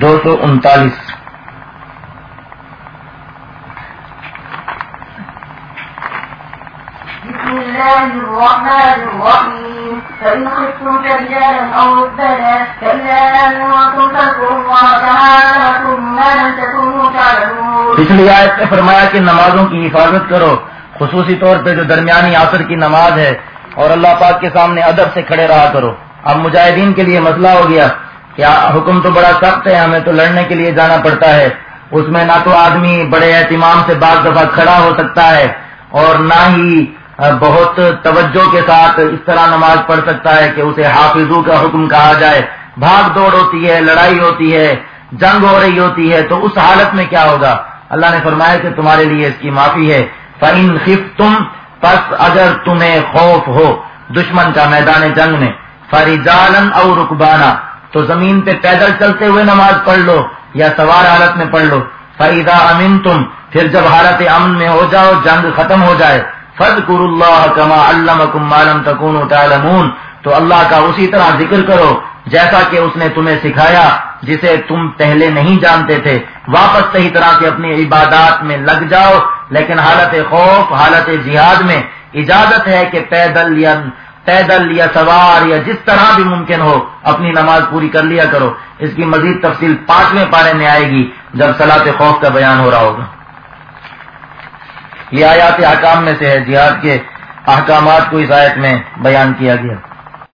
دو سو انتالیس۔ بسم الله الرحمن الرحيم فإن خفتم فرجالا أو ركبانا فإذا أنتم فاذكروا الله تعالى لكم ما لم تكونوا تعلمون۔ پچھلی آیت میں فرمایا کہ نمازوں کی حفاظت کرو خصوصی طور پہ جو درمیانی عصر کی نماز ہے اور اللہ پاک کے سامنے ادب سے کھڑے رہا کرو۔ اب مجاہدین کے لیے مسئلہ ہو گیا۔ کیا حکم تو بڑا سخت ہے، ہمیں تو لڑنے کے لیے جانا پڑتا ہے۔ اس میں نہ تو آدمی بڑے اہتمام سے بعض دفعہ کھڑا ہو سکتا ہے اور نہ ہی بہت توجہ کے ساتھ اس طرح نماز پڑھ سکتا ہے کہ اسے حافظو کا حکم کہا جائے۔ بھاگ دوڑ ہوتی ہے، لڑائی ہوتی ہے، جنگ ہو رہی ہوتی ہے، تو اس حالت میں کیا ہوگا؟ اللہ نے فرمایا کہ تمہارے لیے اس کی معافی ہے۔ فن خف تم پس اگر تمہیں خوف ہو، دشمن کا میدان جنگ میں۔ فری جالن اور رکبانا تو زمین پہ پیدل چلتے ہوئے نماز پڑھ لو یا سوار حالت میں پڑھ لو۔ فریدا امین تم پھر جب حالت امن میں ہو جاؤ، جنگ ختم ہو جائے۔ فض کر اللہ کما اللہ تکون تعلمون۔ تو اللہ کا اسی طرح ذکر کرو، جیسا کہ اس نے تمہیں سکھایا، جسے تم پہلے نہیں جانتے تھے۔ واپس صحیح طرح سے اپنی عبادات میں لگ جاؤ، لیکن حالت خوف، حالت جہاد میں اجازت ہے کہ پیدل یا پیدل یا سوار یا جس طرح بھی ممکن ہو اپنی نماز پوری کر لیا کرو۔ اس کی مزید تفصیل پانچویں پارے میں آئے گی جب سلاط خوف کا بیان ہو رہا ہوگا۔ یہ آیات احکام میں سے ہے۔ جہاد کے احکامات کو اس آیت میں بیان کیا گیا۔